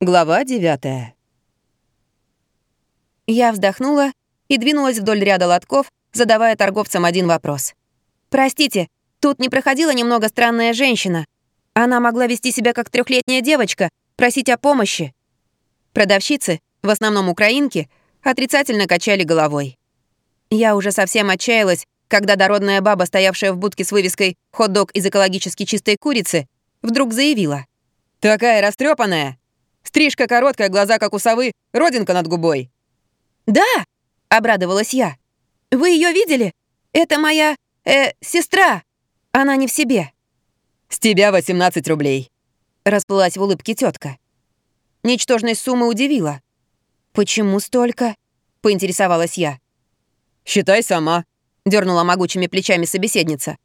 Глава 9 Я вздохнула и двинулась вдоль ряда лотков, задавая торговцам один вопрос. «Простите, тут не проходила немного странная женщина. Она могла вести себя как трехлетняя девочка, просить о помощи». Продавщицы, в основном украинки, отрицательно качали головой. Я уже совсем отчаялась, когда дородная баба, стоявшая в будке с вывеской «Хот-дог из экологически чистой курицы», вдруг заявила. «Такая растрепанная! Стрижка короткая, глаза как у совы, родинка над губой». «Да!» — обрадовалась я. «Вы ее видели? Это моя... э... сестра. Она не в себе». «С тебя 18 рублей», — расплылась в улыбке тетка. Ничтожность суммы удивила. «Почему столько?» — поинтересовалась я. «Считай сама», — дернула могучими плечами собеседница.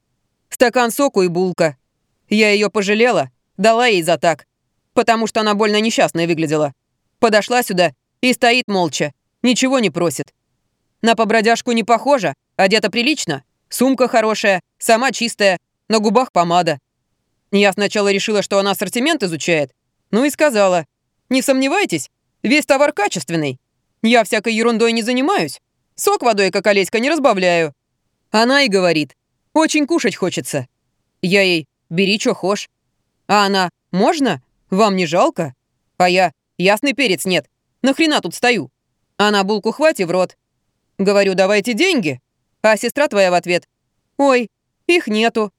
«Стакан соку и булка. Я ее пожалела, дала ей за так потому что она больно несчастной выглядела. Подошла сюда и стоит молча, ничего не просит. На побродяжку не похожа, одета прилично, сумка хорошая, сама чистая, на губах помада. Я сначала решила, что она ассортимент изучает, ну и сказала, не сомневайтесь, весь товар качественный. Я всякой ерундой не занимаюсь, сок водой, как Олеська, не разбавляю. Она и говорит, очень кушать хочется. Я ей, бери, что хошь. А она, можно? Вам не жалко? А я, ясный перец нет. Нахрена тут стою? А на булку хвати в рот. Говорю, давайте деньги. А сестра твоя в ответ. Ой, их нету.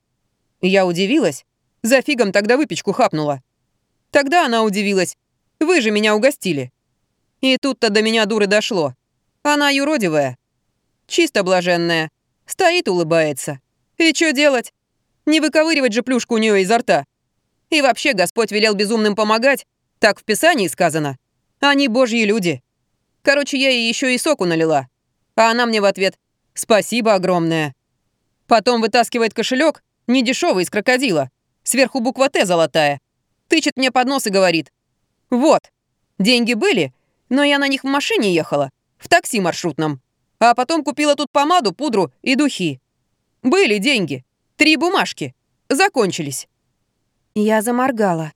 Я удивилась. За фигом тогда выпечку хапнула. Тогда она удивилась. Вы же меня угостили. И тут-то до меня дуры дошло. Она юродивая. Чисто блаженная. Стоит, улыбается. И что делать? Не выковыривать же плюшку у нее изо рта. И вообще Господь велел безумным помогать, так в Писании сказано. Они божьи люди. Короче, я ей еще и соку налила. А она мне в ответ «Спасибо огромное». Потом вытаскивает кошелек, не дешевый из крокодила. Сверху буква «Т» золотая. Тычет мне под нос и говорит «Вот, деньги были, но я на них в машине ехала, в такси маршрутном. А потом купила тут помаду, пудру и духи. Были деньги. Три бумажки. Закончились. Я заморгала.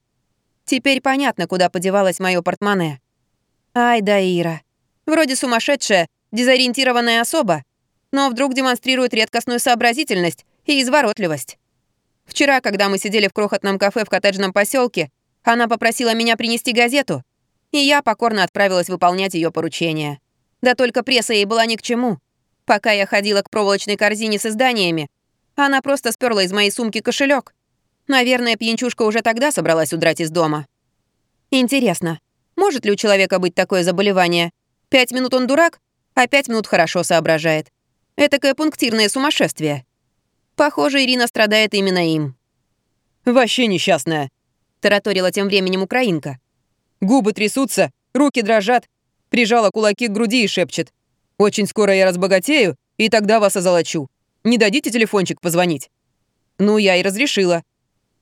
Теперь понятно, куда подевалось мое портмоне. Ай да Ира. Вроде сумасшедшая, дезориентированная особа, но вдруг демонстрирует редкостную сообразительность и изворотливость. Вчера, когда мы сидели в крохотном кафе в коттеджном поселке, она попросила меня принести газету, и я покорно отправилась выполнять ее поручение. Да только пресса ей была ни к чему. Пока я ходила к проволочной корзине с изданиями, она просто сперла из моей сумки кошелек. Наверное, пьянчушка уже тогда собралась удрать из дома. Интересно, может ли у человека быть такое заболевание? Пять минут он дурак, а пять минут хорошо соображает. Этакое пунктирное сумасшествие. Похоже, Ирина страдает именно им. «Вообще несчастная», — тараторила тем временем украинка. «Губы трясутся, руки дрожат, прижала кулаки к груди и шепчет. «Очень скоро я разбогатею, и тогда вас озолочу. Не дадите телефончик позвонить?» Ну, я и разрешила.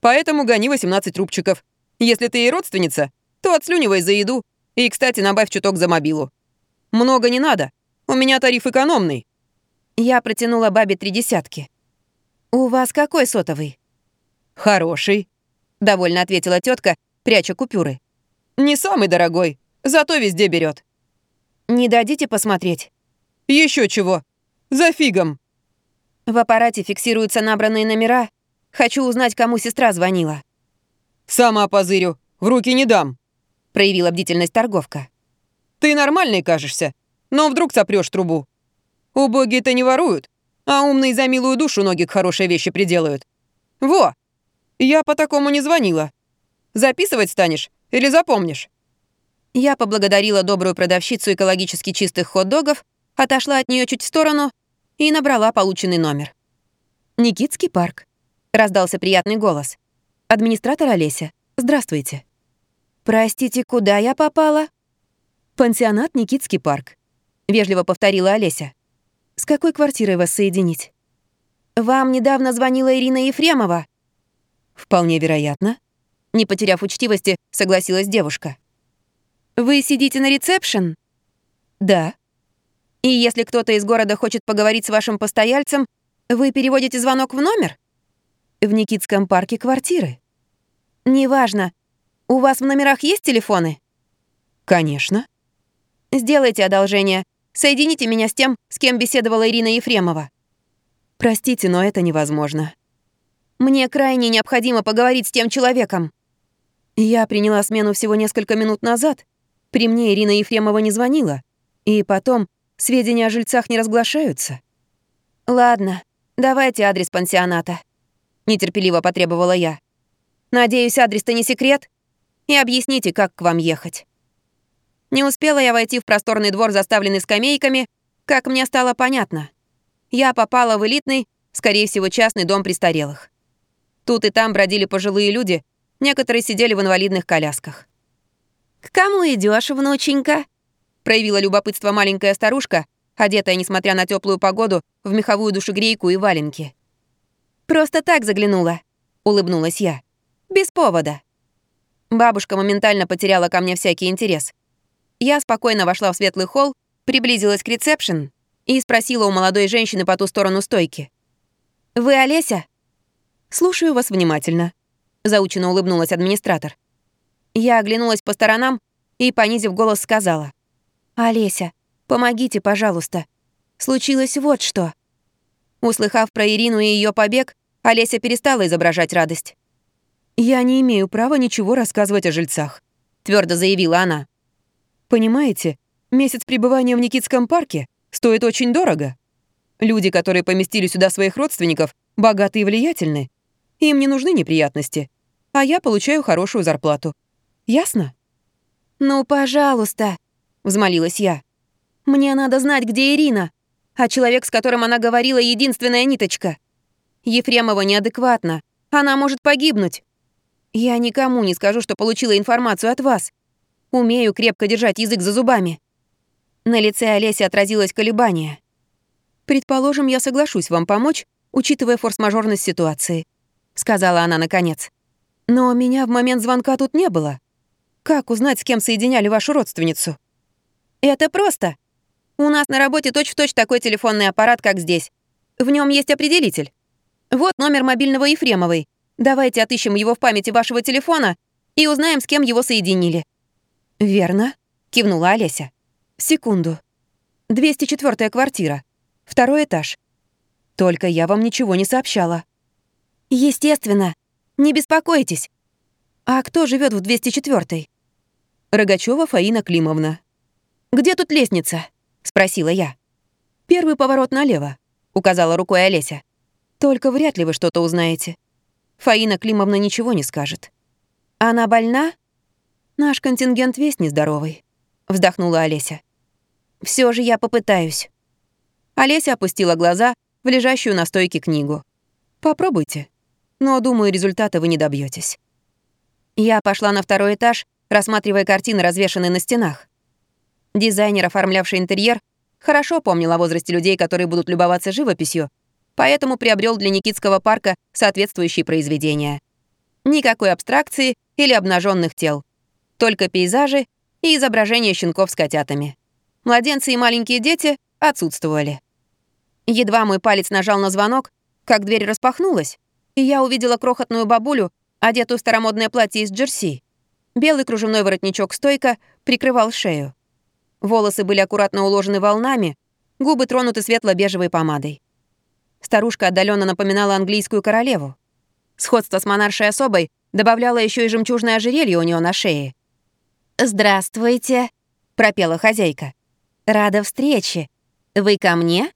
Поэтому гони 18 рубчиков. Если ты ей родственница, то отслюнивай за еду. И, кстати, набавь чуток за мобилу. Много не надо. У меня тариф экономный». Я протянула бабе три десятки. «У вас какой сотовый?» «Хороший», — довольно ответила тетка, пряча купюры. «Не самый дорогой, зато везде берет. «Не дадите посмотреть?» Еще чего. За фигом». В аппарате фиксируются набранные номера, Хочу узнать, кому сестра звонила». «Сама позырю. В руки не дам», — проявила бдительность торговка. «Ты нормальный кажешься, но вдруг сопрёшь трубу. Убогие-то не воруют, а умные за милую душу ноги к хорошей вещи приделают. Во! Я по такому не звонила. Записывать станешь или запомнишь?» Я поблагодарила добрую продавщицу экологически чистых хот-догов, отошла от нее чуть в сторону и набрала полученный номер. Никитский парк. — раздался приятный голос. «Администратор Олеся, здравствуйте». «Простите, куда я попала?» «Пансионат Никитский парк», — вежливо повторила Олеся. «С какой квартирой вас соединить?» «Вам недавно звонила Ирина Ефремова». «Вполне вероятно». Не потеряв учтивости, согласилась девушка. «Вы сидите на ресепшн?» «Да». «И если кто-то из города хочет поговорить с вашим постояльцем, вы переводите звонок в номер?» В Никитском парке квартиры. Неважно. У вас в номерах есть телефоны? «Конечно». «Сделайте одолжение. Соедините меня с тем, с кем беседовала Ирина Ефремова». «Простите, но это невозможно». «Мне крайне необходимо поговорить с тем человеком». «Я приняла смену всего несколько минут назад. При мне Ирина Ефремова не звонила. И потом, сведения о жильцах не разглашаются». «Ладно, давайте адрес пансионата», — нетерпеливо потребовала я. «Надеюсь, адрес-то не секрет? И объясните, как к вам ехать». Не успела я войти в просторный двор, заставленный скамейками, как мне стало понятно. Я попала в элитный, скорее всего, частный дом престарелых. Тут и там бродили пожилые люди, некоторые сидели в инвалидных колясках. «К кому идешь, внученька?» проявила любопытство маленькая старушка, одетая, несмотря на теплую погоду, в меховую душегрейку и валенки. «Просто так заглянула», — улыбнулась я. «Без повода». Бабушка моментально потеряла ко мне всякий интерес. Я спокойно вошла в светлый холл, приблизилась к ресепшн и спросила у молодой женщины по ту сторону стойки. «Вы Олеся?» «Слушаю вас внимательно», — заученно улыбнулась администратор. Я оглянулась по сторонам и, понизив голос, сказала. «Олеся, помогите, пожалуйста. Случилось вот что». Услыхав про Ирину и ее побег, Олеся перестала изображать радость. «Я не имею права ничего рассказывать о жильцах», — твердо заявила она. «Понимаете, месяц пребывания в Никитском парке стоит очень дорого. Люди, которые поместили сюда своих родственников, богаты и влиятельны. Им не нужны неприятности, а я получаю хорошую зарплату. Ясно?» «Ну, пожалуйста», — взмолилась я. «Мне надо знать, где Ирина, а человек, с которым она говорила, единственная ниточка. Ефремова неадекватна, она может погибнуть. Я никому не скажу, что получила информацию от вас. Умею крепко держать язык за зубами». На лице Олеси отразилось колебание. «Предположим, я соглашусь вам помочь, учитывая форс-мажорность ситуации», — сказала она наконец. «Но меня в момент звонка тут не было. Как узнать, с кем соединяли вашу родственницу?» «Это просто. У нас на работе точь-в-точь точь такой телефонный аппарат, как здесь. В нем есть определитель. Вот номер мобильного Ефремовой. Давайте отыщем его в памяти вашего телефона и узнаем, с кем его соединили». «Верно», — кивнула Олеся. «Секунду. 204-я квартира. Второй этаж. Только я вам ничего не сообщала». «Естественно. Не беспокойтесь. А кто живет в 204-й?» «Рогачева Фаина Климовна», «Где тут лестница?» — спросила я. «Первый поворот налево», — указала рукой Олеся. «Только вряд ли вы что-то узнаете. Фаина Климовна ничего не скажет». «Она больна?» «Наш контингент весь нездоровый», — вздохнула Олеся. Все же я попытаюсь». Олеся опустила глаза в лежащую на стойке книгу. «Попробуйте. Но, думаю, результата вы не добьетесь. Я пошла на второй этаж, рассматривая картины, развешанные на стенах. Дизайнер, оформлявший интерьер, хорошо помнил о возрасте людей, которые будут любоваться живописью, поэтому приобрел для Никитского парка соответствующие произведения. Никакой абстракции или обнаженных тел. Только пейзажи и изображения щенков с котятами. Младенцы и маленькие дети отсутствовали. Едва мой палец нажал на звонок, как дверь распахнулась, и я увидела крохотную бабулю, одетую в старомодное платье из джерси. Белый кружевной воротничок-стойка прикрывал шею. Волосы были аккуратно уложены волнами, губы тронуты светло-бежевой помадой. Старушка отдаленно напоминала английскую королеву. Сходство с монаршей особой добавляло еще и жемчужное ожерелье у нее на шее. «Здравствуйте», — пропела хозяйка. «Рада встрече. Вы ко мне?»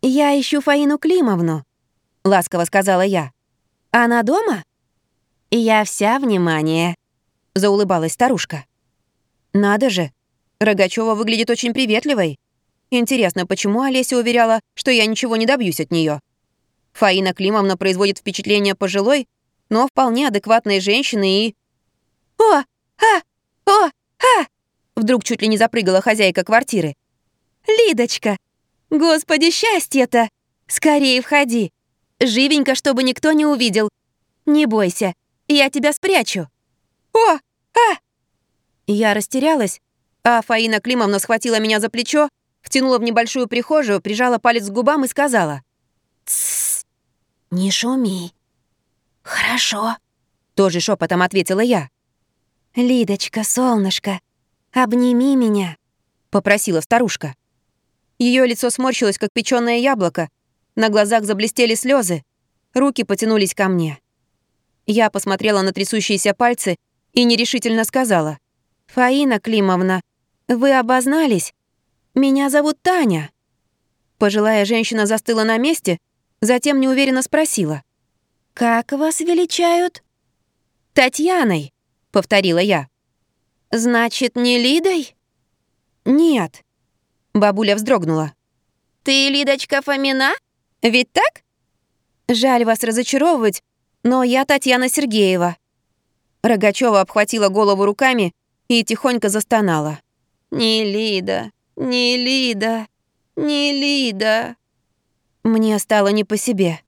«Я ищу Фаину Климовну», — ласково сказала я. «Она дома?» «Я вся внимание», — заулыбалась старушка. «Надо же, Рогачева выглядит очень приветливой. Интересно, почему Олеся уверяла, что я ничего не добьюсь от нее? Фаина Климовна производит впечатление пожилой, но вполне адекватной женщины и... «О! А! О! А!» Вдруг чуть ли не запрыгала хозяйка квартиры. «Лидочка! Господи, счастье-то! Скорее входи! Живенько, чтобы никто не увидел! Не бойся, я тебя спрячу!» «О! А!» Я растерялась, а Фаина Климовна схватила меня за плечо, втянула в небольшую прихожую, прижала палец к губам и сказала. «Тссс, не шуми». «Хорошо», — тоже шепотом ответила я. «Лидочка, солнышко, «Обними меня», — попросила старушка. Ее лицо сморщилось, как печёное яблоко, на глазах заблестели слезы, руки потянулись ко мне. Я посмотрела на трясущиеся пальцы и нерешительно сказала. «Фаина Климовна, вы обознались? Меня зовут Таня». Пожилая женщина застыла на месте, затем неуверенно спросила. «Как вас величают?» «Татьяной», — повторила я. «Значит, не Лидой?» «Нет». Бабуля вздрогнула. «Ты Лидочка Фомина? Ведь так?» «Жаль вас разочаровывать, но я Татьяна Сергеева». Рогачева обхватила голову руками и тихонько застонала. «Не Лида, не Лида, не Лида». Мне стало не по себе.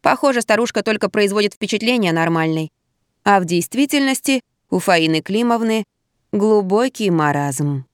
Похоже, старушка только производит впечатление нормальной. А в действительности у Фаины Климовны глубокий маразм.